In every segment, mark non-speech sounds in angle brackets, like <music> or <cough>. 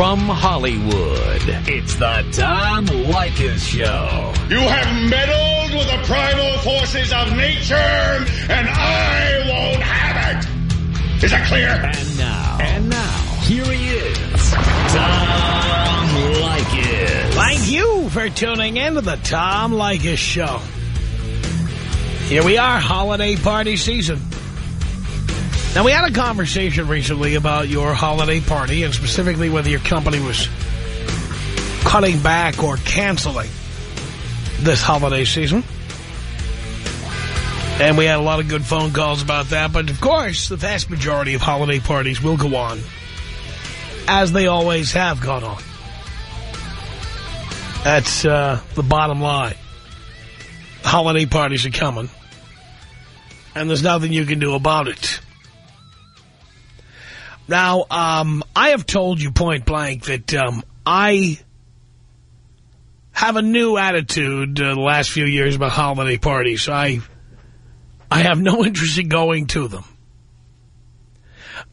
From Hollywood, it's the Tom Leykis Show. You have meddled with the primal forces of nature, and I won't have it. Is that clear? And now, and now, here he is, Tom Leykis. Thank you for tuning in to the Tom Leykis Show. Here we are, holiday party season. Now, we had a conversation recently about your holiday party, and specifically whether your company was cutting back or canceling this holiday season. And we had a lot of good phone calls about that, but of course, the vast majority of holiday parties will go on, as they always have gone on. That's uh, the bottom line. Holiday parties are coming, and there's nothing you can do about it. Now, um, I have told you point blank that um, I have a new attitude uh, the last few years about holiday parties. I, I have no <laughs> interest in going to them.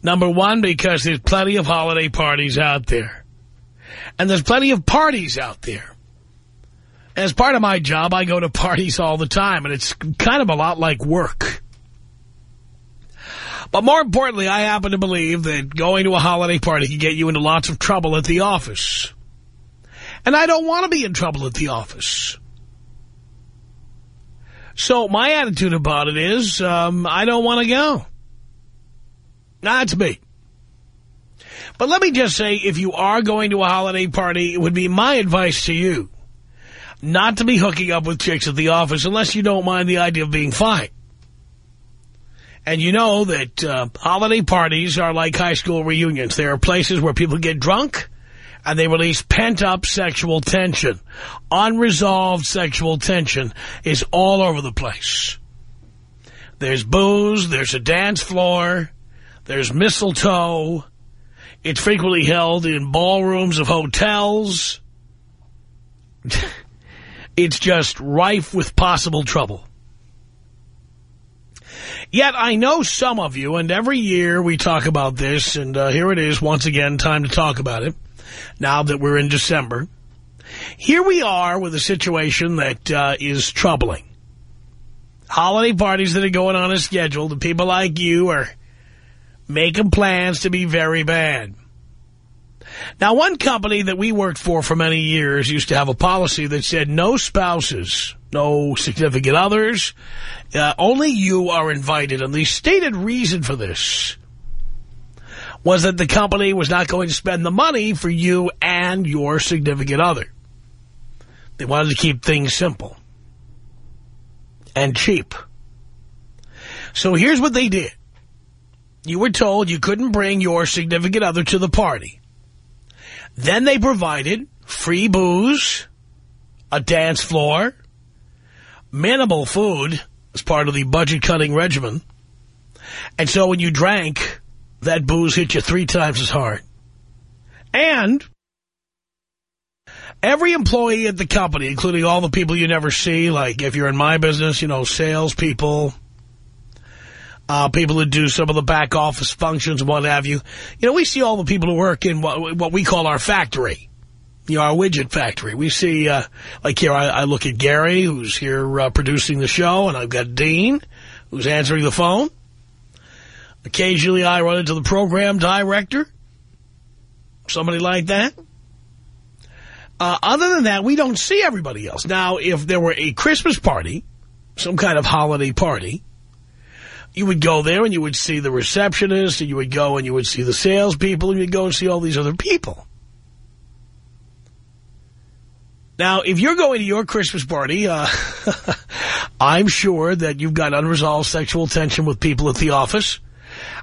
Number one, because there's plenty of holiday parties out there. And there's plenty of parties out there. As part of my job, I go to <laughs> parties all the time, and it's kind of a lot like work. But more importantly, I happen to believe that going to a holiday party can get you into lots of trouble at the office. And I don't want to be in trouble at the office. So my attitude about it is, um, I don't want to go. That's me. But let me just say, if you are going to a holiday party, it would be my advice to you not to be hooking up with chicks at the office unless you don't mind the idea of being fine. And you know that uh, holiday parties are like high school reunions. There are places where people get drunk and they release pent-up sexual tension. Unresolved sexual tension is all over the place. There's booze, there's a dance floor, there's mistletoe. It's frequently held in ballrooms of hotels. <laughs> it's just rife with possible trouble. Yet I know some of you, and every year we talk about this, and uh, here it is once again, time to talk about it, now that we're in December. Here we are with a situation that uh, is troubling. Holiday parties that are going on a schedule, the people like you are making plans to be very bad. Now, one company that we worked for for many years used to have a policy that said no spouses, no significant others, uh, only you are invited. And the stated reason for this was that the company was not going to spend the money for you and your significant other. They wanted to keep things simple and cheap. So here's what they did. You were told you couldn't bring your significant other to the party. Then they provided free booze, a dance floor, minimal food as part of the budget-cutting regimen. And so when you drank, that booze hit you three times as hard. And every employee at the company, including all the people you never see, like if you're in my business, you know, salespeople, uh, people who do some of the back office functions what have you. You know, we see all the people who work in what, what we call our factory, you know, our widget factory. We see, uh, like here, I, I, look at Gary, who's here uh, producing the show, and I've got Dean, who's answering the phone. Occasionally, I run into the program director, somebody like that. Uh, other than that, we don't see everybody else. Now, if there were a Christmas party, some kind of holiday party, you would go there and you would see the receptionist, and you would go and you would see the salespeople, and you'd go and see all these other people. Now, if you're going to your Christmas party, uh, <laughs> I'm sure that you've got unresolved sexual tension with people at the office.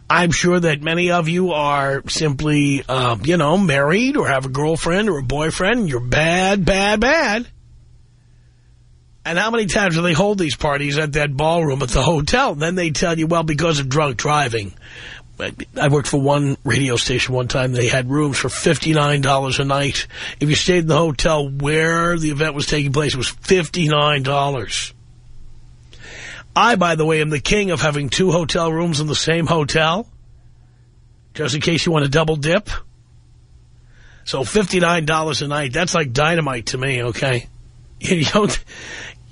I'm sure that many of you are simply, uh, you know, married or have a girlfriend or a boyfriend. And you're bad, bad, bad. And how many times do they hold these parties at that ballroom at the hotel? Then they tell you, well, because of drunk driving. I worked for one radio station one time. They had rooms for $59 a night. If you stayed in the hotel where the event was taking place, it was $59. I, by the way, am the king of having two hotel rooms in the same hotel. Just in case you want to double dip. So $59 a night, that's like dynamite to me, okay? <laughs> You don't,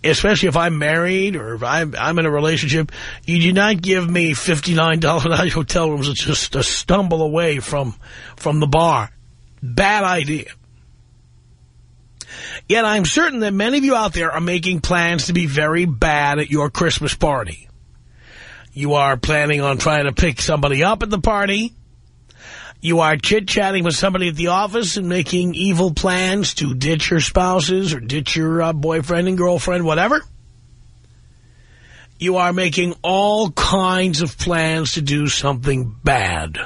especially if I'm married or if I'm, I'm in a relationship, you do not give me $59 a night <laughs> hotel rooms. It's just a stumble away from, from the bar. Bad idea. Yet I'm certain that many of you out there are making plans to be very bad at your Christmas party. You are planning on trying to pick somebody up at the party. You are chit-chatting with somebody at the office and making evil plans to ditch your spouses or ditch your uh, boyfriend and girlfriend, whatever. You are making all kinds of plans to do something bad.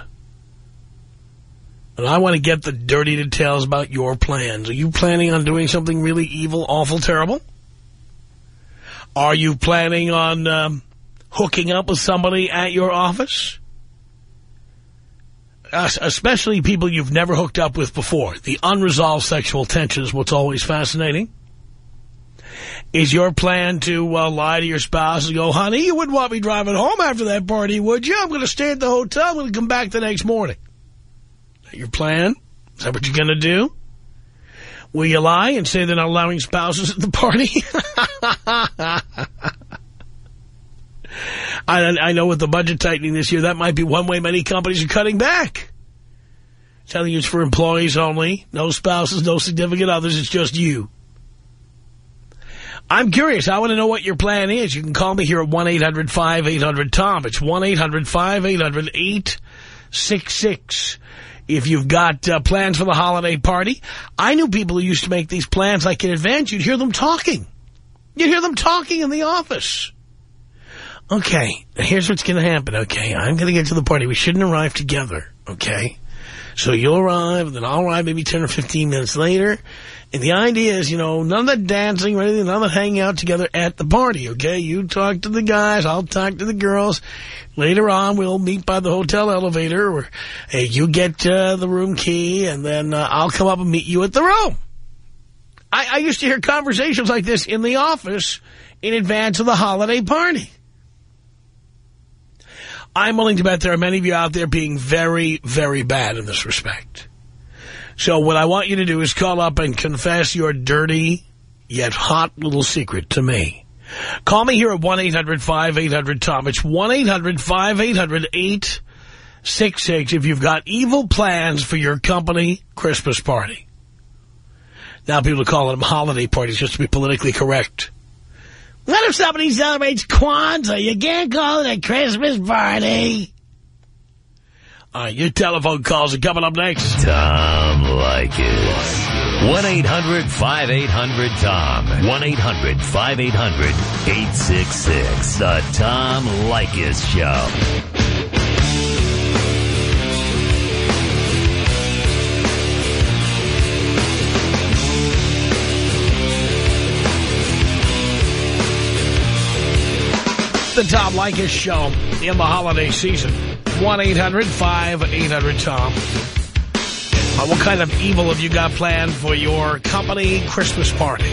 And I want to get the dirty details about your plans. Are you planning on doing something really evil, awful, terrible? Are you planning on um, hooking up with somebody at your office? Especially people you've never hooked up with before. The unresolved sexual tension is what's always fascinating. Is your plan to uh, lie to your spouse and go, honey, you wouldn't want me driving home after that party, would you? I'm going to stay at the hotel. I'm going to come back the next morning. Is that your plan? Is that what you're going to do? Will you lie and say they're not allowing spouses at the party? <laughs> I, I know with the budget tightening this year, that might be one way many companies are cutting back. Telling you it's for employees only, no spouses, no significant others, it's just you. I'm curious. I want to know what your plan is. You can call me here at 1-800-5800-TOM. It's 1-800-5800-866. If you've got uh, plans for the holiday party, I knew people who used to make these plans like in advance. You'd hear them talking. You'd hear them talking in the office okay, here's what's going to happen, okay? I'm going to get to the party. We shouldn't arrive together, okay? So you'll arrive, and then I'll arrive maybe 10 or 15 minutes later. And the idea is, you know, none of that dancing or anything, none of that hanging out together at the party, okay? You talk to the guys, I'll talk to the girls. Later on, we'll meet by the hotel elevator, or hey, you get uh, the room key, and then uh, I'll come up and meet you at the room. I, I used to hear conversations like this in the office in advance of the holiday party. I'm willing to bet there are many of you out there being very, very bad in this respect. So what I want you to do is call up and confess your dirty yet hot little secret to me. Call me here at 1-800-5800-TOM. It's 1-800-5800-866 if you've got evil plans for your company Christmas party. Now people are calling them holiday parties just to be politically correct. What if somebody celebrates Kwanzaa? You can't call it a Christmas party. All right, your telephone calls are coming up next. Tom Leykis. 1-800-5800-TOM. 1-800-5800-866. The Tom Leykis Show. The Tom Leykis Show in the holiday season. 1-800-5800-TOM. Uh, what kind of evil have you got planned for your company Christmas party?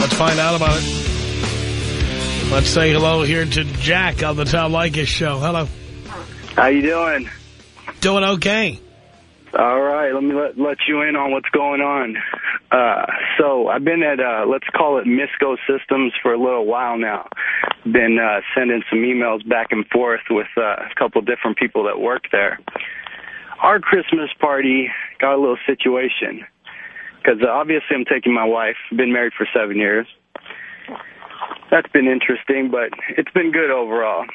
Let's find out about it. Let's say hello here to Jack on the Tom Leykis Show. Hello. How you doing? Doing okay. All right, let me let, let you in on what's going on. Uh, so I've been at, uh, let's call it Misco Systems for a little while now. Been uh, sending some emails back and forth with uh, a couple different people that work there. Our Christmas party got a little situation because uh, obviously I'm taking my wife. Been married for seven years. That's been interesting, but it's been good overall.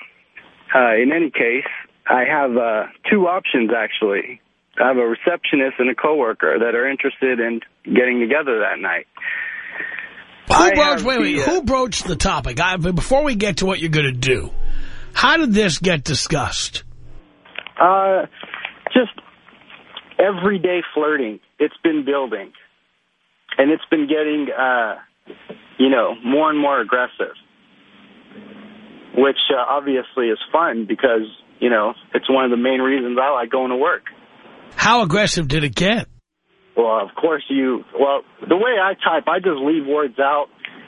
Uh, in any case, I have uh, two options actually I have a receptionist and a coworker that are interested in getting together that night. Who broached, wait, wait, the, who broached the topic? I, before we get to what you're going to do, how did this get discussed? Uh, just everyday flirting. It's been building. And it's been getting, uh, you know, more and more aggressive. Which uh, obviously is fun because, you know, it's one of the main reasons I like going to work. How aggressive did it get? Well, of course you, well, the way I type, I just leave words out.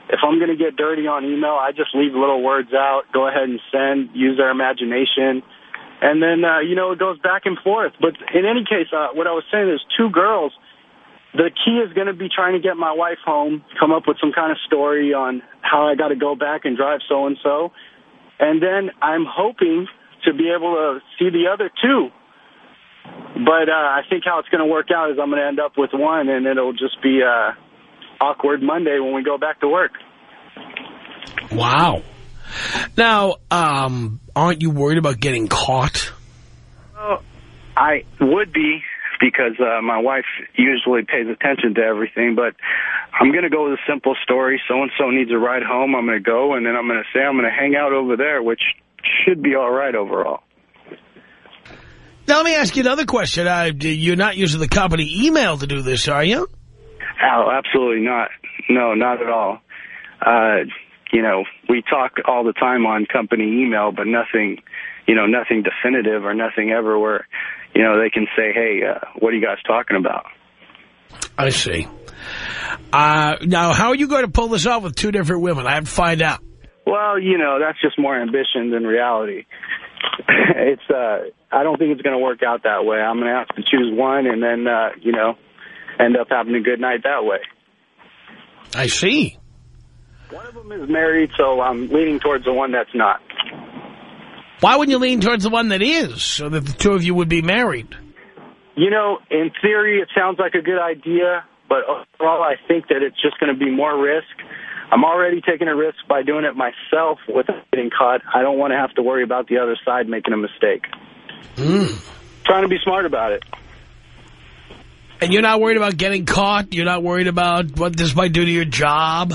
If I'm going to get dirty on email, I just leave little words out, go ahead and send, use their imagination, And then, uh, you know, it goes back and forth. But in any case, uh, what I was saying is two girls. The key is going to be trying to get my wife home, come up with some kind of story on how I got to go back and drive so-and-so. And then I'm hoping to be able to see the other two. But uh, I think how it's going to work out is I'm going to end up with one, and it'll just be uh, awkward Monday when we go back to work. Wow. Now, um, aren't you worried about getting caught? Well, I would be because uh, my wife usually pays attention to everything, but I'm going to go with a simple story. So-and-so needs a ride home. I'm going to go, and then I'm going to say I'm going to hang out over there, which should be all right overall. Now, let me ask you another question. Uh, you're not using the company email to do this, are you? Oh, absolutely not. No, not at all. Uh, you know, we talk all the time on company email, but nothing, you know, nothing definitive or nothing ever where, you know, they can say, hey, uh, what are you guys talking about? I see. Uh, now, how are you going to pull this off with two different women? I have to find out. Well, you know, that's just more ambition than reality. <laughs> it's, uh, I don't think it's going to work out that way. I'm going to have to choose one and then, uh, you know, end up having a good night that way. I see. One of them is married, so I'm leaning towards the one that's not. Why wouldn't you lean towards the one that is, so that the two of you would be married? You know, in theory, it sounds like a good idea, but overall, I think that it's just going to be more risk. I'm already taking a risk by doing it myself without getting caught. I don't want to have to worry about the other side making a mistake. Mm. Trying to be smart about it. And you're not worried about getting caught? You're not worried about what this might do to your job?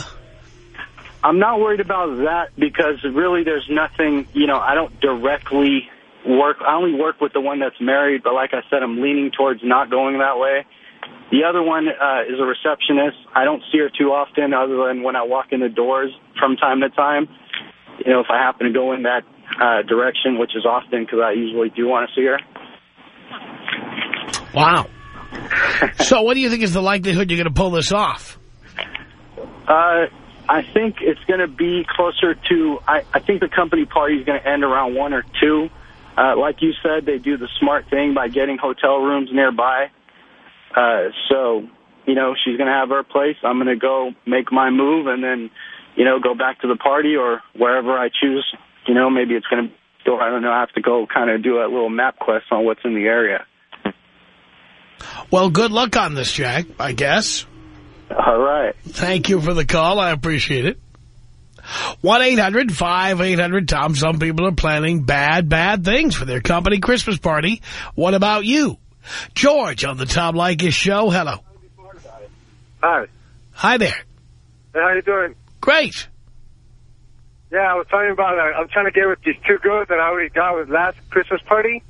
I'm not worried about that because really there's nothing, you know, I don't directly work. I only work with the one that's married, but like I said, I'm leaning towards not going that way. The other one uh, is a receptionist. I don't see her too often other than when I walk in the doors from time to time. You know, if I happen to go in that uh, direction, which is often because I usually do want to see her. Wow. <laughs> so what do you think is the likelihood you're going to pull this off? Uh, I think it's going to be closer to, I, I think the company party is going to end around one or two. Uh, like you said, they do the smart thing by getting hotel rooms nearby. Uh, so, you know, she's going to have her place. I'm going to go make my move and then, you know, go back to the party or wherever I choose. You know, maybe it's going to go, I don't know, I have to go kind of do a little MapQuest on what's in the area. Well, good luck on this, Jack, I guess. All right. Thank you for the call. I appreciate it. 1-800-5800-TOM. Some people are planning bad, bad things for their company Christmas party. What about you? George on the Tom Leykis show. Hello. Hi. Hi there. Hey, how you doing? Great. Yeah, I was talking about, uh, I'm trying to get with these two girls that I already got with last Christmas party,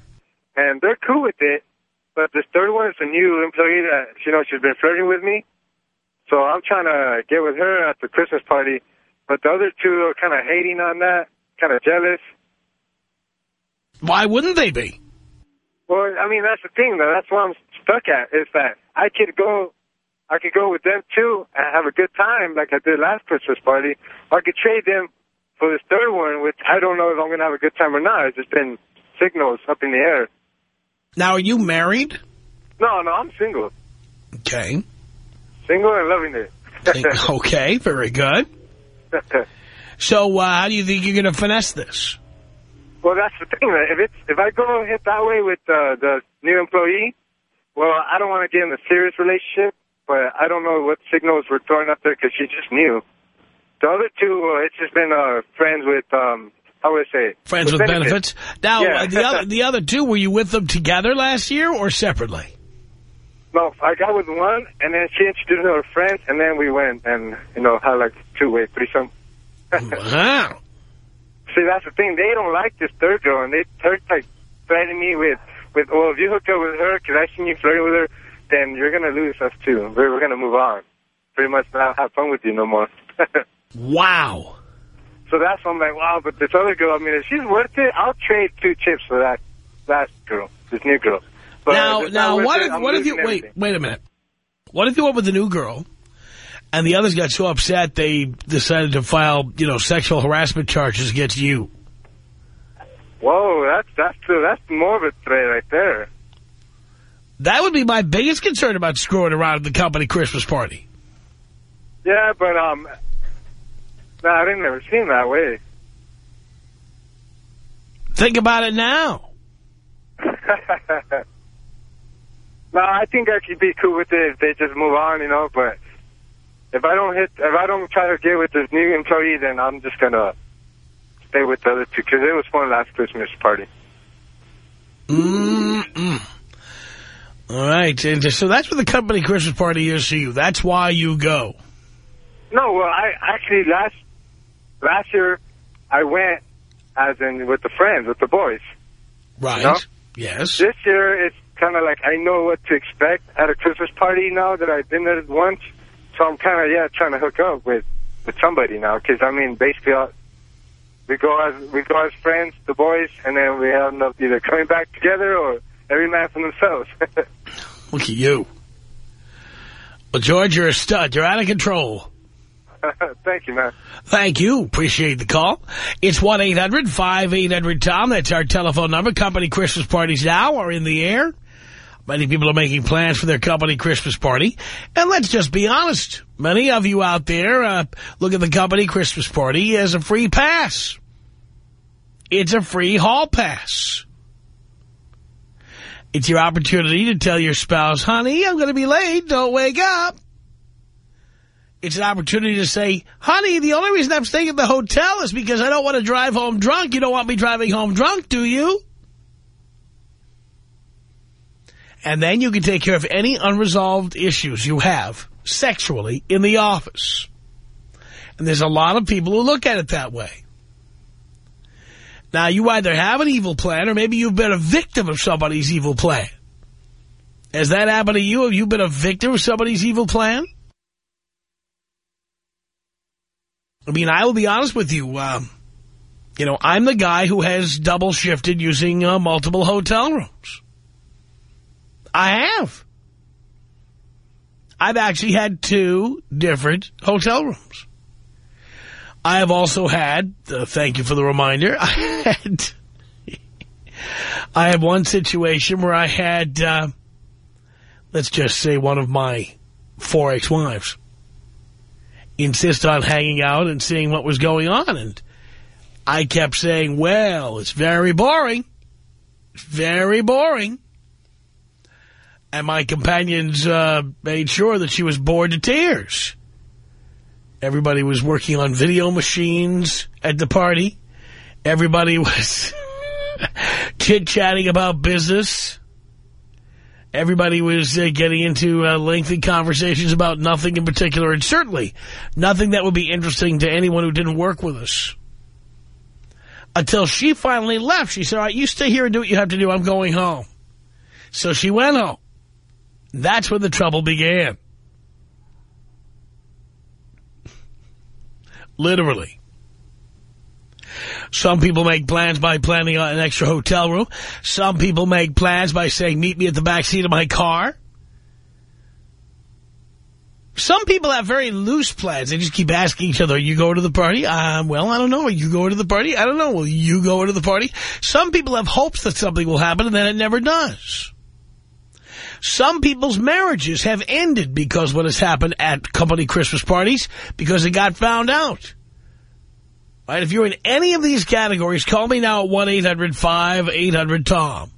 and they're cool with it, but this third one is a new employee that, you know, she's been flirting with me, so I'm trying to get with her at the Christmas party, but the other two are kind of hating on that, kind of jealous. Why wouldn't they be? Well, I mean, that's the thing, though. That's what I'm stuck at, is that I could go I could go with them, too, and have a good time like I did last Christmas party. Or I could trade them for this third one, which I don't know if I'm going to have a good time or not. It's just been signals up in the air. Now, are you married? No, no, I'm single. Okay. Single and loving it. <laughs> okay, very good. <laughs> So uh, how do you think you're going to finesse this? Well, that's the thing. If it's if I go ahead that way with uh, the new employee, well, I don't want to get in a serious relationship, but I don't know what signals we're throwing up there because she's just new. The other two, uh, it's just been uh, friends with, um, how would I say it? Friends with benefits. Now, Yeah. uh, the other the other two, were you with them together last year or separately? No, I got with one, and then she introduced me to her friends, and then we went and, you know, had like two-way threesome. <laughs> Wow. See, that's the thing. They don't like this third girl, and they third like threatening me with, with, well, if you hook up with her, because I seen you flirting with her, then you're going to lose us too. We're, we're going to move on. Pretty much not have fun with you no more. <laughs> Wow. so that's why I'm like, wow, but this other girl, I mean, if she's worth it, I'll trade two chips for that, that girl, this new girl. But now, now, what if what if you wait? everything. Wait a minute. What if you went with the new girl, and the others got so upset they decided to file, you know, sexual harassment charges against you? Whoa, that's that's that's more of a threat right there. That would be my biggest concern about screwing around at the company Christmas party. Yeah, but um, no, I didn't ever seen that way. Think about it now. <laughs> no, I think I could be cool with it if they just move on, you know. But if I don't hit, if I don't try to get with this new employee, then I'm just gonna stay with the other two because it was fun last Christmas party. Mm -mm. All right, and so that's what the company Christmas party is to you. That's why you go. No, well, I actually last last year I went as in with the friends, with the boys. Right. You know? Yes. This year it's kind of like I know what to expect at a Christmas party now that I've been there once. So I'm kind of yeah trying to hook up with with somebody now because I mean basically uh, we go as we go as friends, the boys, and then we end up either coming back together or every man for themselves. <laughs> Look at you. Well, George, you're a stud. You're out of control. <laughs> Thank you, man. Thank you. Appreciate the call. It's 1-800-5800-TOM. That's our telephone number. Company Christmas parties now are in the air. Many people are making plans for their company Christmas party. And let's just be honest. Many of you out there uh, look at the company Christmas party as a free pass. It's a free hall pass. It's your opportunity to tell your spouse, honey, I'm going to be late. Don't wake up. It's an opportunity to say, honey, the only reason I'm staying at the hotel is because I don't want to drive home drunk. You don't want me driving home drunk, do you? And then you can take care of any unresolved issues you have sexually in the office. And there's a lot of people who look at it that way. Now, you either have an evil plan or maybe you've been a victim of somebody's evil plan. Has that happened to you? Have you been a victim of somebody's evil plan? I mean, I will be honest with you. Um, you know, I'm the guy who has double shifted using uh, multiple hotel rooms. I have. I've actually had two different hotel rooms. I have also had, uh, thank you for the reminder, <laughs> I had, I had one situation where I had, uh, let's just say one of my four ex-wives insist on hanging out and seeing what was going on. And I kept saying, well, it's very boring. Very boring. And my companions uh, made sure that she was bored to tears. Everybody was working on video machines at the party. Everybody was <laughs> chit-chatting about business. Everybody was uh, getting into uh, lengthy conversations about nothing in particular, and certainly nothing that would be interesting to anyone who didn't work with us. Until she finally left. She said, all right, you stay here and do what you have to do. I'm going home. So she went home. That's when the trouble began. Literally. Some people make plans by planning an extra hotel room. Some people make plans by saying, meet me at the back seat of my car. Some people have very loose plans. They just keep asking each other, you go to the party? Um, well, I don't know. Are you going to the party? I don't know. Will you go to the party? Some people have hopes that something will happen and then it never does. Some people's marriages have ended because what has happened at company Christmas parties because it got found out. Right? If you're in any of these categories, call me now at 1-800-5800-TOM.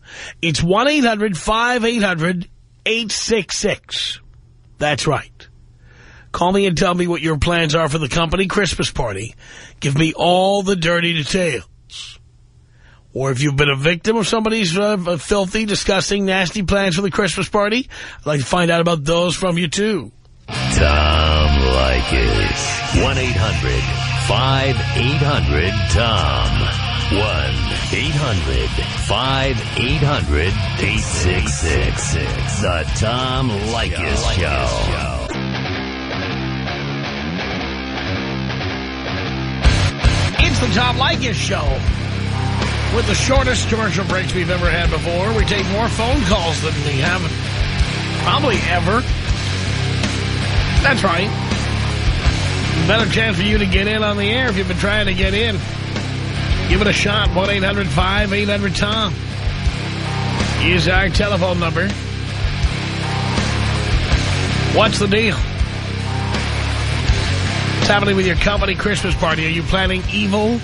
It's 1-800-5800-866. That's right. Call me and tell me what your plans are for the company Christmas party. Give me all the dirty details. Or if you've been a victim of somebody's uh, filthy, disgusting, nasty plans for the Christmas party, I'd like to find out about those from you, too. Tom Leykis. 1-800-5800-TOM. 1-800-5800-866. The Tom Leykis Show. It's the Tom Leykis Show. With the shortest commercial breaks we've ever had before. We take more phone calls than we have probably ever. That's right. Better chance for you to get in on the air if you've been trying to get in. Give it a shot. 1-800-5800-TOM is our telephone number. What's the deal? What's happening with your company Christmas party? Are you planning evil?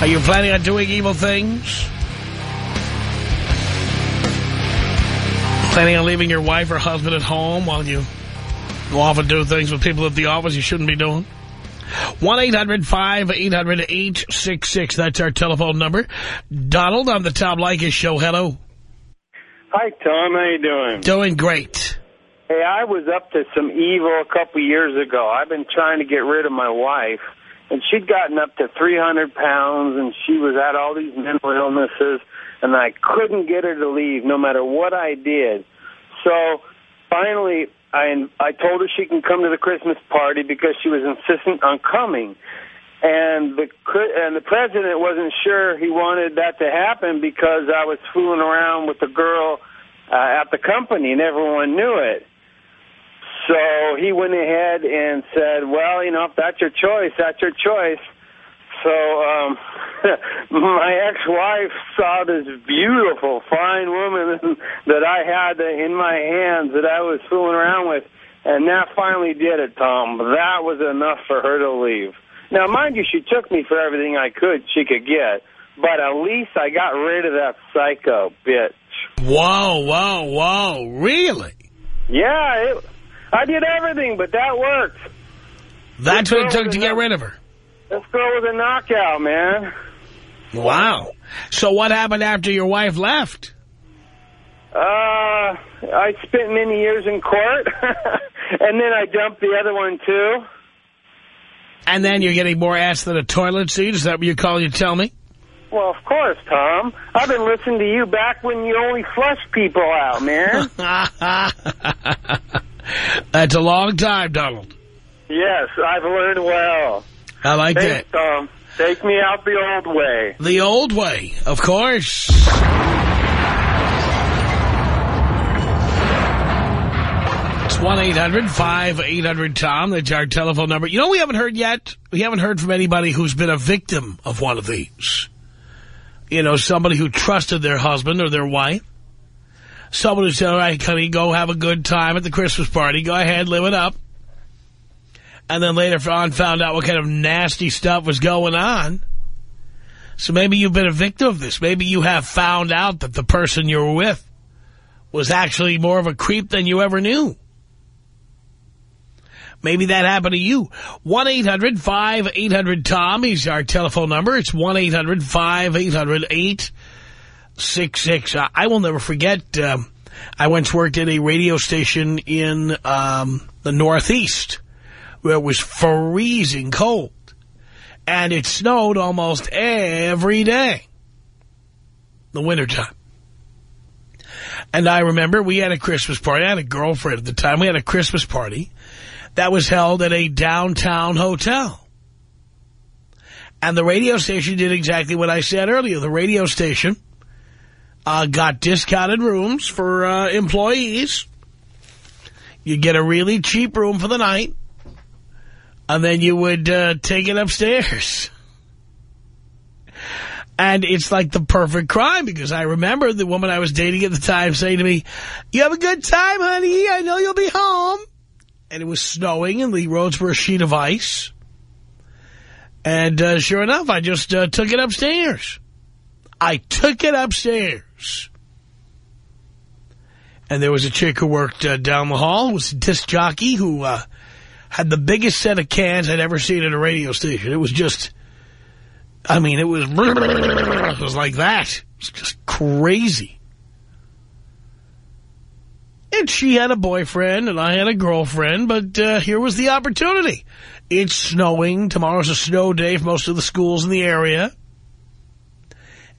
Are you planning on doing evil things? Planning on leaving your wife or husband at home while you go off and do things with people at the office you shouldn't be doing? 1-800-5800-866. That's our telephone number. Donald on the Tom Leykis show. Hello. Hi, Tom. How you doing? Doing great. Hey, I was up to some evil a couple years ago. I've been trying to get rid of my wife, and she'd gotten up to 300 pounds, and she was at all these mental illnesses, and I couldn't get her to leave no matter what I did. So finally, I I told her she can come to the Christmas party because she was insistent on coming. And the and the president wasn't sure he wanted that to happen because I was fooling around with the girl uh, at the company and everyone knew it. So he went ahead and said, well, you know, if that's your choice, that's your choice. So um, <laughs> my ex-wife saw this beautiful, fine woman <laughs> that I had in my hands that I was fooling around with, and that finally did it, Tom. That was enough for her to leave. Now, mind you, she took me for everything I could she could get, but at least I got rid of that psycho bitch. Whoa, whoa, whoa. Really? Yeah, it, I did everything, but that worked. That's what it took to get rid of her. This girl was a knockout, man. Wow. So what happened after your wife left? Uh, I spent many years in court, <laughs> and then I dumped the other one, too. And then you're getting more ass than a toilet seat? Is that what you're calling to tell me? Well, of course, Tom. I've been listening to you back when you only flushed people out, man. <laughs> That's a long time, Donald. Yes, I've learned well. I like Thanks, that. Tom. Take me out the old way. The old way, of course. It's 1-800-5800-TOM. That's our telephone number. You know we haven't heard yet? We haven't heard from anybody who's been a victim of one of these. You know, somebody who trusted their husband or their wife. Someone who said, all right, honey, go have a good time at the Christmas party. Go ahead, live it up. And then later on found out what kind of nasty stuff was going on. So maybe you've been a victim of this. Maybe you have found out that the person you were with was actually more of a creep than you ever knew. Maybe that happened to you. 1-800-5800-TOM is our telephone number. It's 1-800-5800-866. I will never forget, um, I once worked at a radio station in um, the Northeast where it was freezing cold. And it snowed almost every day. The wintertime. And I remember we had a Christmas party. I had a girlfriend at the time. We had a Christmas party that was held at a downtown hotel. And the radio station did exactly what I said earlier. The radio station uh, got discounted rooms for uh, employees. You get a really cheap room for the night. And then you would uh, take it upstairs. And it's like the perfect crime because I remember the woman I was dating at the time saying to me, you have a good time, honey. I know you'll be home. And it was snowing and the roads were a sheet of ice. And uh, sure enough, I just uh, took it upstairs. I took it upstairs. And there was a chick who worked uh, down the hall. Was a disc jockey who uh, had the biggest set of cans I'd ever seen at a radio station. It was just, I mean, it was, it was like that. It was just crazy. And she had a boyfriend and I had a girlfriend, but uh, here was the opportunity. It's snowing. Tomorrow's a snow day for most of the schools in the area.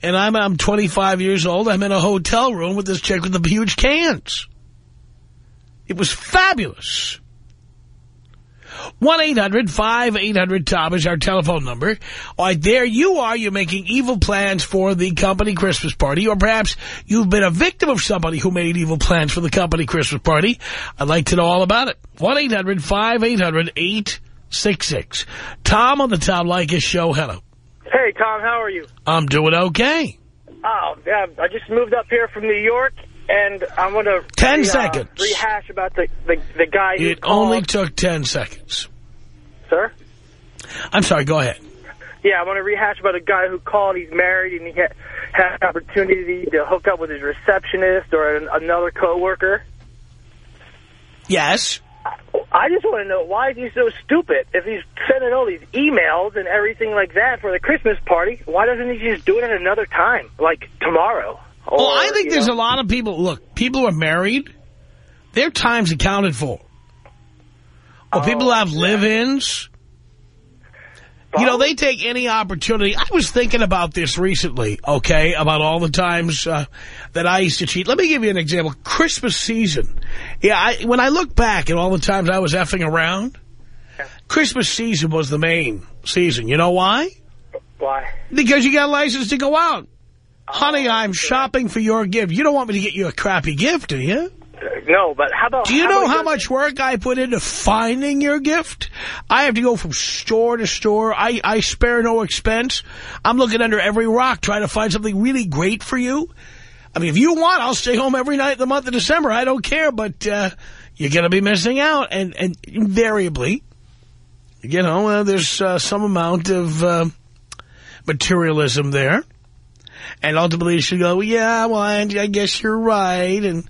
And I'm, I'm 25 years old. I'm in a hotel room with this chick with the huge cans. It was fabulous. 1-800-5800-TOM is our telephone number. All right, there you are. You're making evil plans for the company Christmas party. Or perhaps you've been a victim of somebody who made evil plans for the company Christmas party. I'd like to know all about it. 1-800-5800-866. Tom on the Tom Leykis show. Hello. Hey, Tom, how are you? I'm doing okay. Oh, yeah, I just moved up here from New York, and I'm going to... Ten uh, seconds. rehash about the, the, the guy who It only took 10 seconds. Sir? I'm sorry, go ahead. Yeah, I want to rehash about a guy who called. He's married, and he had, had an opportunity to hook up with his receptionist or an, another coworker. Yes. I just want to know, why is he so stupid? If he's sending all these emails and everything like that for the Christmas party, why doesn't he just do it at another time, like tomorrow? Or, Well, I think there's know? a lot of people, look, people who are married, their time's accounted for. Or people who have live-ins, you know, they take any opportunity. I was thinking about this recently, okay, about all the times uh, that I used to cheat. Let me give you an example. Christmas season. Yeah, I, when I look back at all the times I was effing around, Christmas season was the main season. You know why? Why? Because you got a license to go out. Honey, I'm shopping for your gift. You don't want me to get you a crappy gift, do you? No, but how about... Do you know how much work I put into finding your gift? I have to go from store to store. I, I spare no expense. I'm looking under every rock trying to find something really great for you. I mean, if you want, I'll stay home every night in the month of December. I don't care, but uh, you're going to be missing out. And, and invariably, you know, uh, there's uh, some amount of uh, materialism there. And ultimately she'll go, yeah, well, I, I guess you're right. And,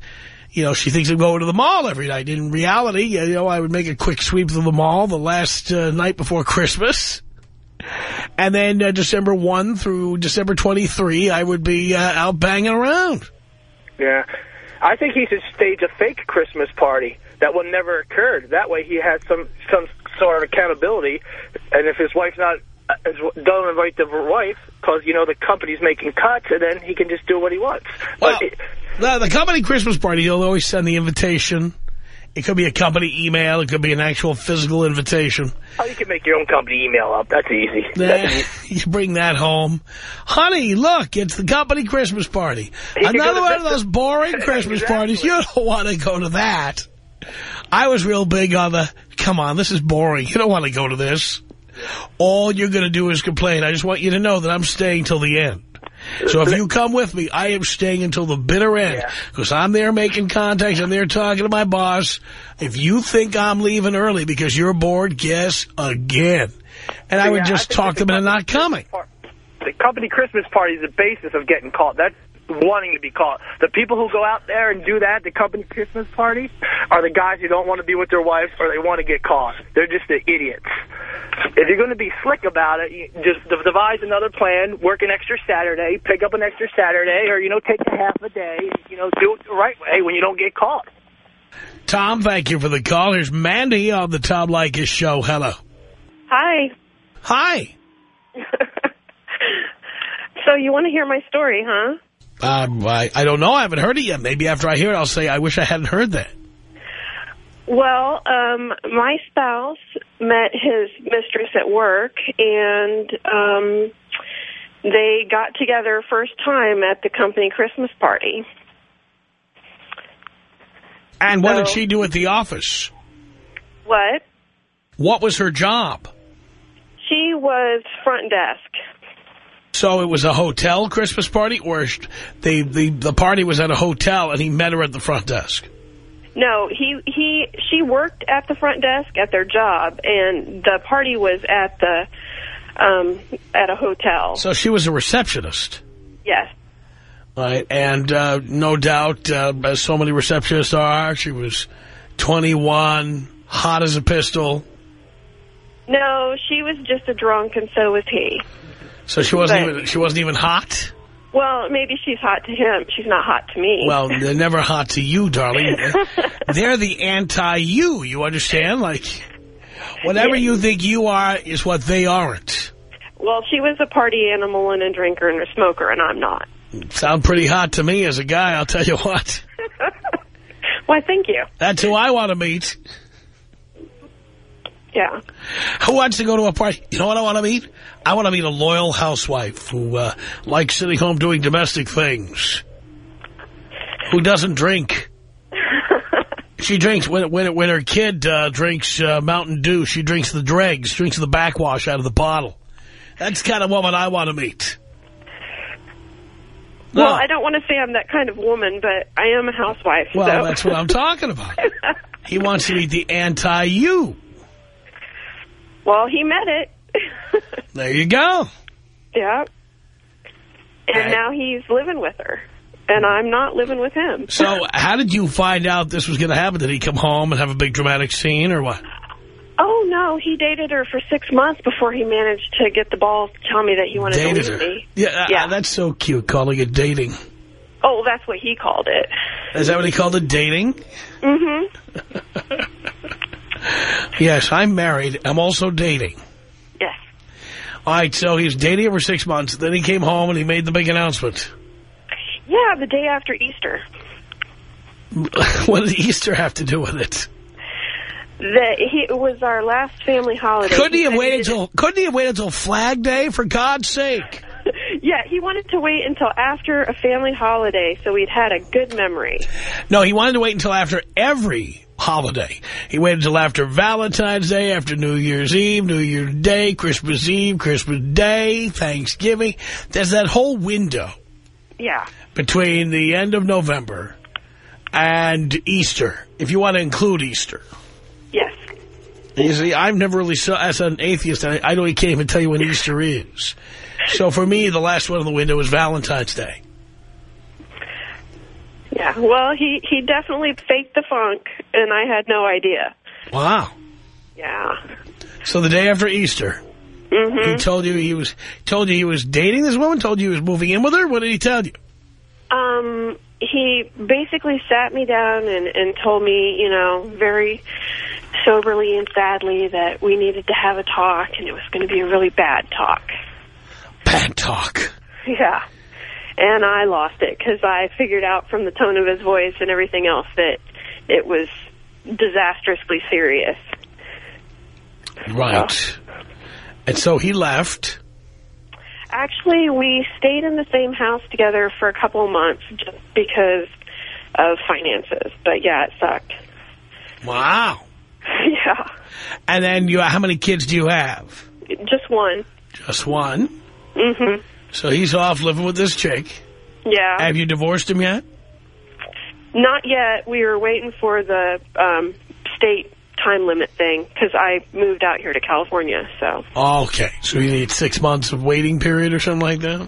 you know, she thinks I'm going to the mall every night. In reality, you know, I would make a quick sweep of the mall the last uh, night before Christmas. And then uh, December 1 through December 23, I would be uh, out banging around. Yeah. I think he should stage a fake Christmas party that will never occurred. That way he has some some sort of accountability. And if his wife's not, Uh, don't invite the wife because, you know, the company's making cuts and then he can just do what he wants. Well, but it, the, the company Christmas party, he'll always send the invitation. It could be a company email. It could be an actual physical invitation. oh, you can make your own company email up. That's easy. Then That's easy. you bring that home. Honey, look, it's the company Christmas party. He Another one of those boring Christmas <laughs> parties. You don't want to go to that. I was real big on the, come on, this is boring. You don't want to go to this. All you're going to do is complain. I just want you to know that I'm staying till the end. So if you come with me, I am staying until the bitter end. Yeah. Because I'm there making contacts. I'm there talking to my boss. If you think I'm leaving early because you're bored, guess again. And I would Yeah, just think talk the them into not coming. The company Christmas party is the basis of getting caught. That's wanting to be caught. The people who go out there and do that, the company Christmas party, are the guys who don't want to be with their wives or they want to get caught. They're just the idiots. If you're going to be slick about it, you just devise another plan, work an extra Saturday, pick up an extra Saturday, or, you know, take a half a day, you know, do it the right way when you don't get caught. Tom, thank you for the call. Here's Mandy on the Tom Leykis show. Hello. Hi. Hi. <laughs> so you want to hear my story, huh? Um, I, I don't know. I haven't heard it yet. Maybe after I hear it, I'll say, I wish I hadn't heard that. Well, um, my spouse met his mistress at work, and um, they got together first time at the company Christmas party. And what did she do at the office? What? What was her job? She was front desk. So it was a hotel Christmas party, or the, the, the party was at a hotel and he met her at the front desk? No, he he she worked at the front desk at their job, and the party was at the um, at a hotel. So she was a receptionist, Yes. right? And uh, no doubt, uh, as so many receptionists are, she was 21, hot as a pistol. No, she was just a drunk, and so was he. So she wasn't But- even she wasn't even hot. Well, maybe she's hot to him. She's not hot to me. Well, they're never hot to you, darling. <laughs> they're the anti-you. You understand? Like whatever you think you are is what they aren't. well, she was a party animal and a drinker and a smoker, and I'm not. Sound pretty hot to me as a guy. I'll tell you what. <laughs> Why, thank you. That's who I want to meet. Yeah. Who wants to go to a party? You know what I want to meet? I want to meet a loyal housewife who uh, likes sitting home doing domestic things. Who doesn't drink. <laughs> She drinks, when, when, when her kid uh, drinks uh, Mountain Dew, she drinks the dregs, drinks the backwash out of the bottle. That's the kind of woman I want to meet. Well. I don't want to say I'm that kind of woman, but I am a housewife. Well, so. that's what I'm talking about. <laughs> He wants to meet the anti-you. Well, he met it. <laughs> There you go. yeah. And Right. now he's living with her. And I'm not living with him. So how did you find out this was going to happen? Did he come home and have a big dramatic scene or what? Oh, no, he dated her for six months before he managed to get the balls to tell me that he wanted Dated to her. me. Yeah, uh, Yeah. that's so cute, calling it dating. Oh, that's what he called it. Is that what he called it, dating? Mm-hmm. <laughs> Yes, I'm married. I'm also dating. Yes. All right, so he was dating for six months. Then he came home and he made the big announcement. Yeah, the day after Easter. <laughs> what did Easter have to do with it? That he it was our last family holiday. Couldn't he have waited until Couldn't he have waited until Flag Day? For God's sake! <laughs> Yeah, he wanted to wait until after a family holiday so we'd had a good memory. No, he wanted to wait until after every holiday. He waited until after Valentine's Day, after New Year's Eve, New Year's Day, Christmas Eve, Christmas Day, Thanksgiving. There's that whole window Yeah. between the end of November and Easter, if you want to include Easter. Yes. You see, I've never really saw, as an atheist, I, I don't, can't even tell you when Easter is. So for me, the last one in the window is Valentine's Day. Yeah. Well, he he definitely faked the funk and I had no idea. Wow. Yeah. So the day after Easter, Mhm. he told you he was told you he was dating this woman, told you he was moving in with her. What did he tell you? Um he basically sat me down and and told me, you know, very soberly and sadly that we needed to have a talk and it was going to be a really bad talk. Bad talk. <laughs> Yeah. And I lost it because I figured out from the tone of his voice and everything else that it was disastrously serious. Right. And so he left. Actually, we stayed in the same house together for a couple of months just because of finances. But yeah, it sucked. Wow. <laughs> yeah. And then you, how many kids do you have? Just one. Just one. hmm So he's off living with this chick. Yeah. Have you divorced him yet? Not yet. We were waiting for the um, state time limit thing because I moved out here to California. So Okay. So you need six months of waiting period or something like that? uh,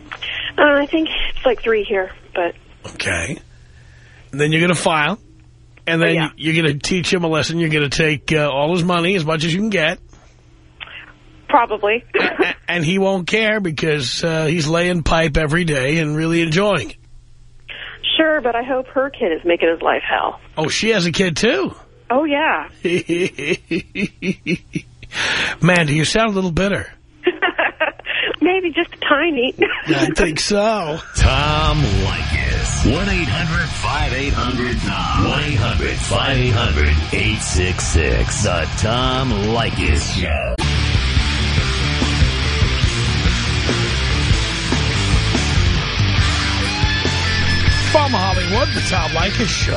I think it's like three here, but Okay. And then you're going to file. And then yeah. you're going to teach him a lesson. You're going to take uh, all his money, as much as you can get. Probably. <laughs> And he won't care because uh, he's laying pipe every day and really enjoying it. sure, but I hope her kid is making his life hell. Oh, she has a kid, too. Oh, yeah. <laughs> Man, do you sound a little bitter? <laughs> Maybe just a tiny. I think so. Tom Leykis. 1-800-5800-TOM. 1-800-5800-866. The Tom Leykis Show. From Hollywood, the Tom Leykis Show.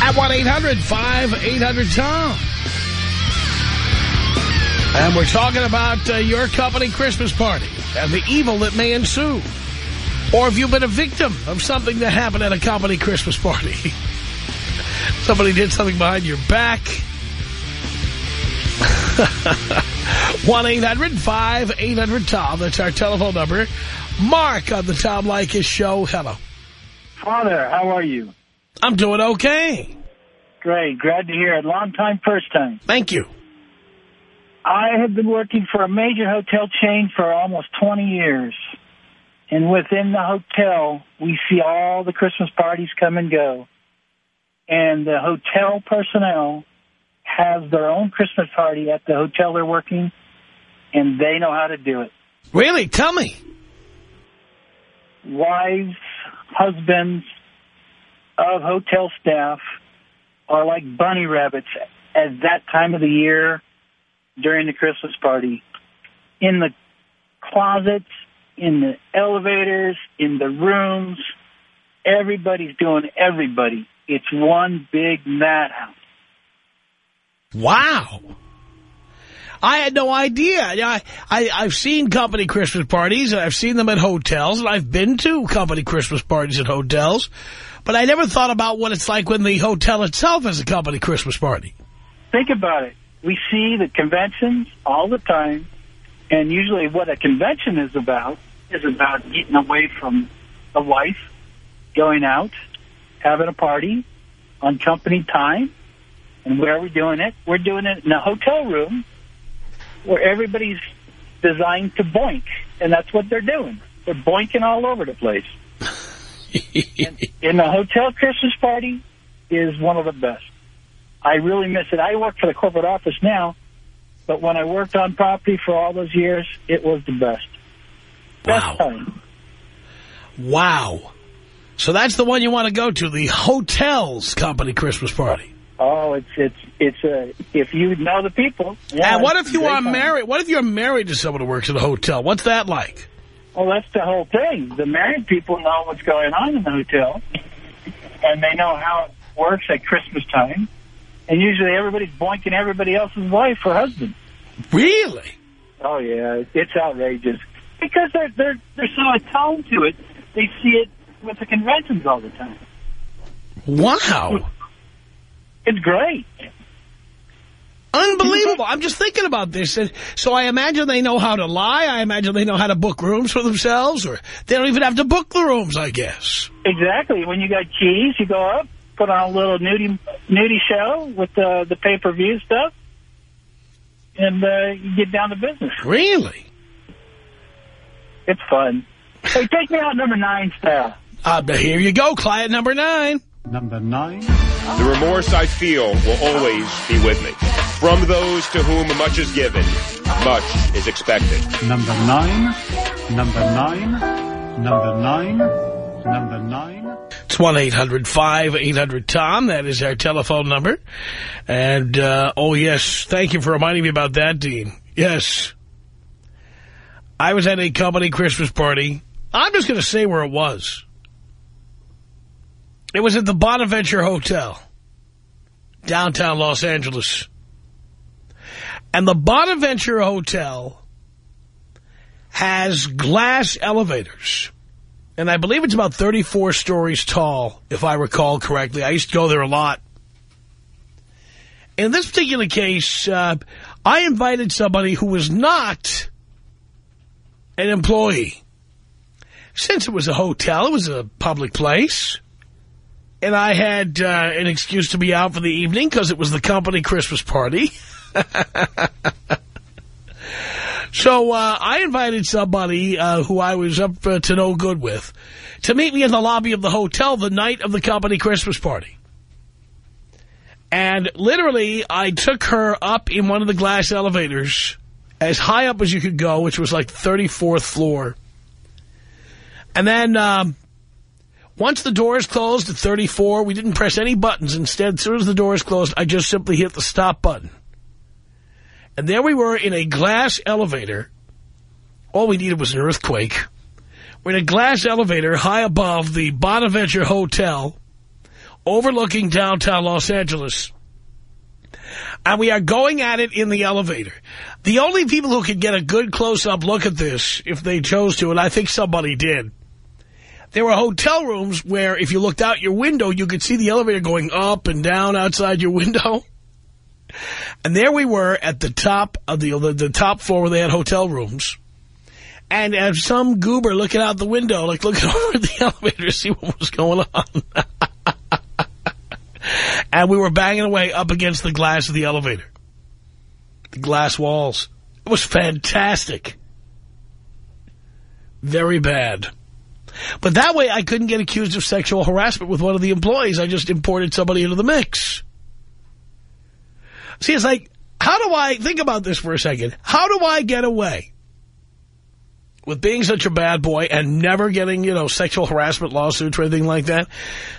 At 1-800-5800-TOM. And we're talking about uh, your company Christmas party and the evil that may ensue. Or if you've been a victim of something that happened at a company Christmas party. <laughs> Somebody did something behind your back. <laughs> 1-800-5800-TOM. That's our telephone number. Mark on the Tom Leykis Show. Hello. Father, how are you? I'm doing okay. Great. Glad to hear it. Long time, first time. Thank you. I have been working for a major hotel chain for almost 20 years. And within the hotel, we see all the Christmas parties come and go. And the hotel personnel has their own Christmas party at the hotel they're working, and they know how to do it. Really? Tell me. wives, husbands of hotel staff are like bunny rabbits at that time of the year during the Christmas party. In the closets, in the elevators, in the rooms, everybody's doing everybody. It's one big madhouse. Wow. I had no idea. I, I, I've seen company Christmas parties, and I've seen them at hotels, and I've been to company Christmas parties at hotels, but I never thought about what it's like when the hotel itself is a company Christmas party. Think about it. We see the conventions all the time, and usually what a convention is about is about getting away from the wife, going out, having a party on company time. And where are we doing it? We're doing it in a hotel room where everybody's designed to boink, and that's what they're doing. They're boinking all over the place. <laughs> and, and the hotel Christmas party is one of the best. I really miss it. I work for the corporate office now, but when I worked on property for all those years, it was the best. Best Wow. time. Wow. So that's the one you want to go to, the hotel's company Christmas party. Oh, it's it's it's a if you know the people. Yeah, and what if you are time. married? What if you're married to someone who works at a hotel? What's that like? Well, that's the whole thing. The married people know what's going on in the hotel, and they know how it works at Christmas time. And usually everybody's boinking everybody else's wife or husband. Really? Oh yeah, it's outrageous because they're they're they're so attuned to it. They see it with the conventions all the time. Wow. It's great. Unbelievable. I'm just thinking about this. And So I imagine they know how to lie. I imagine they know how to book rooms for themselves. Or they don't even have to book the rooms, I guess. Exactly. When you got keys, you go up, put on a little nudie nudie show with the the pay per view stuff, and uh, you get down to business. Really? It's fun. Hey, take me out number nine style. Uh, here you go, client number nine. Number nine. The remorse I feel will always be with me. From those to whom much is given, much is expected. Number nine. Number nine. Number nine. Number nine. It's 1-800-5800-TOM. That is our telephone number. And, uh, oh, yes, thank you for reminding me about that, Dean. Yes. I was at a company Christmas party. I'm just going to say where it was. It was at the Bonaventure Hotel, downtown Los Angeles. And the Bonaventure Hotel has glass elevators. And I believe it's about 34 stories tall, if I recall correctly. I used to go there a lot. In this particular case, uh, I invited somebody who was not an employee. Since it was a hotel, it was a public place. And I had uh, an excuse to be out for the evening because it was the company Christmas party. <laughs> So uh, I invited somebody uh, who I was up to no good with to meet me in the lobby of the hotel the night of the company Christmas party. And literally, I took her up in one of the glass elevators as high up as you could go, which was like 34th floor. And then um, once the doors closed at 34, we didn't press any buttons. Instead, as soon as the doors closed, I just simply hit the stop button. And there we were in a glass elevator. All we needed was an earthquake. We're in a glass elevator high above the Bonaventure Hotel, overlooking downtown Los Angeles. And we are going at it in the elevator. The only people who could get a good close-up look at this, if they chose to, and I think somebody did, there were hotel rooms where if you looked out your window, you could see the elevator going up and down outside your window. <laughs> And there we were at the top of the, the, the top floor where they had hotel rooms. And as some goober looking out the window, like looking <laughs> over the elevator to see what was going on. <laughs> and we were banging away up against the glass of the elevator. The glass walls. It was fantastic. Very bad. But that way I couldn't get accused of sexual harassment with one of the employees. I just imported somebody into the mix. See, it's like, how do I, think about this for a second. How do I get away with being such a bad boy and never getting, you know, sexual harassment lawsuits or anything like that?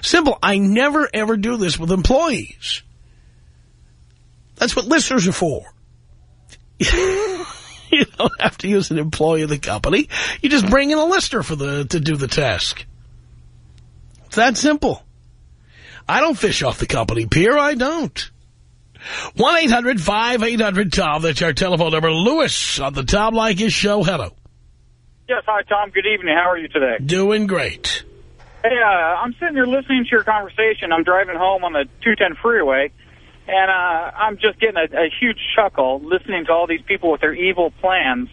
Simple. I never, ever do this with employees. That's what listeners are for. <laughs> you don't have to use an employee of the company. You just bring in a lister for the to do the task. It's that simple. I don't fish off the company pier. I don't. 1-800-5800-TOM. That's our telephone number. Lewis on the Tom Leykis show. Hello. Yes, hi, Tom. Good evening. How are you today? Doing great. Hey, uh, I'm sitting here listening to your conversation. I'm driving home on the 210 freeway, and uh, I'm just getting a, a huge chuckle listening to all these people with their evil plans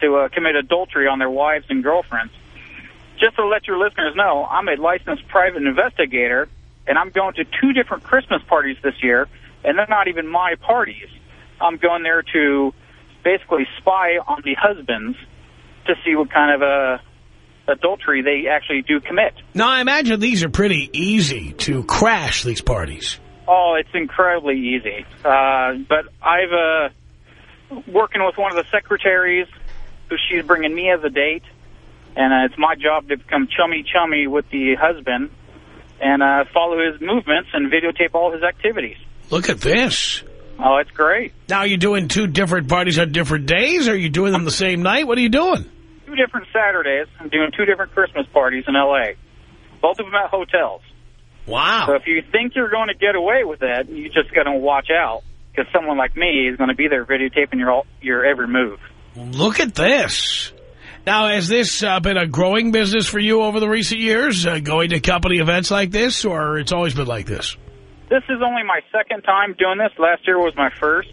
to uh, commit adultery on their wives and girlfriends. Just to let your listeners know, I'm a licensed private investigator, and I'm going to two different Christmas parties this year, and they're not even my parties. I'm going there to basically spy on the husbands to see what kind of a adultery they actually do commit. Now, I imagine these are pretty easy to crash, these parties. Oh, it's incredibly easy. Uh, but I've uh, working with one of the secretaries who she's bringing me as a date, and uh, it's my job to become chummy-chummy with the husband and uh, follow his movements and videotape all his activities. Look at this. Oh, it's great. Now, you're doing two different parties on different days? Or are you doing them the same night? What are you doing? Two different Saturdays. I'm doing two different Christmas parties in L.A., both of them at hotels. Wow. So if you think you're going to get away with that, you just got to watch out because someone like me is going to be there videotaping your your every move. Look at this. Now, has this uh, been a growing business for you over the recent years, uh, going to company events like this, or it's always been like this? This is only my second time doing this. Last year was my first.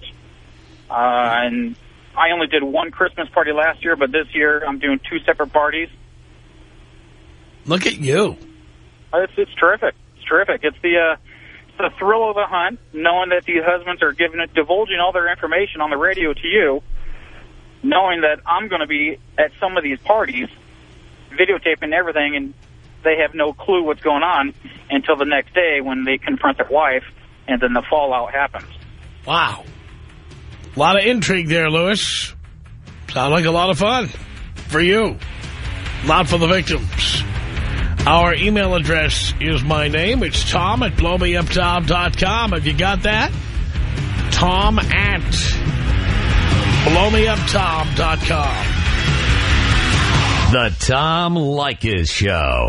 Uh, and I only did one Christmas party last year, but this year I'm doing two separate parties. Look at you. It's, it's terrific. Terrific. It's the, uh, it's the thrill of the hunt, knowing that these husbands are giving it, divulging all their information on the radio to you, knowing that I'm going to be at some of these parties videotaping everything, and they have no clue what's going on until the next day when they confront their wife, and then the fallout happens. Wow. A lot of intrigue there, Lewis. Sound like a lot of fun for you. Not for the victims. Our email address is my name. It's Tom at blowmeuptom.com. Have you got that? Tom at blowmeuptom.com. The Tom Leykis Show.